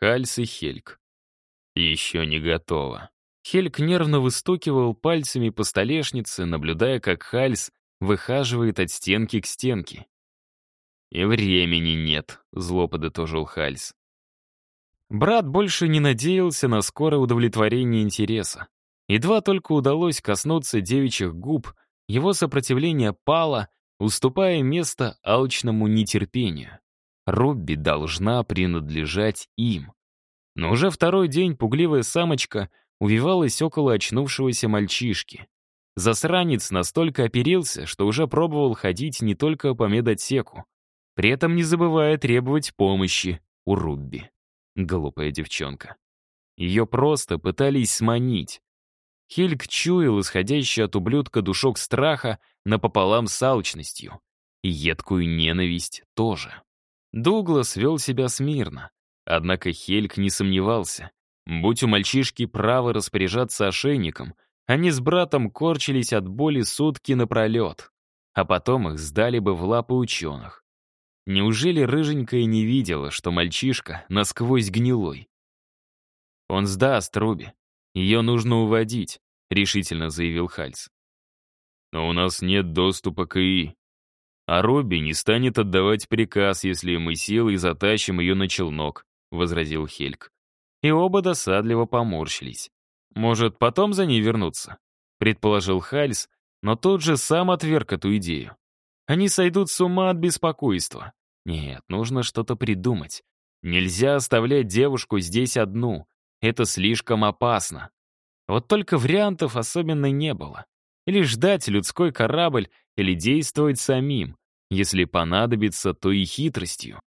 Хальс и Хельк. Еще не готово. Хельк нервно выстукивал пальцами по столешнице, наблюдая, как Хальс выхаживает от стенки к стенке. «И времени нет», — зло подытожил Хальс. Брат больше не надеялся на скорое удовлетворение интереса. Едва только удалось коснуться девичьих губ, его сопротивление пало, уступая место алчному нетерпению. Робби должна принадлежать им. Но уже второй день пугливая самочка увивалась около очнувшегося мальчишки. Засранец настолько оперился, что уже пробовал ходить не только по медотсеку, при этом не забывая требовать помощи у Рубби. Глупая девчонка. Ее просто пытались сманить. Хельг чуял исходящий от ублюдка душок страха напополам с алчностью. И едкую ненависть тоже. Дуглас вел себя смирно. Однако Хельг не сомневался. Будь у мальчишки право распоряжаться ошейником, они с братом корчились от боли сутки напролет, а потом их сдали бы в лапы ученых. Неужели рыженькая не видела, что мальчишка насквозь гнилой? «Он сдаст Руби. Ее нужно уводить», — решительно заявил Хальц. «Но у нас нет доступа к ИИ. А Руби не станет отдавать приказ, если мы силой затащим ее на челнок», — возразил Хельк. И оба досадливо поморщились. «Может, потом за ней вернуться?» — предположил Хальц, но тот же сам отверг эту идею. Они сойдут с ума от беспокойства. Нет, нужно что-то придумать. Нельзя оставлять девушку здесь одну. Это слишком опасно. Вот только вариантов особенно не было. Или ждать людской корабль, или действовать самим. Если понадобится, то и хитростью.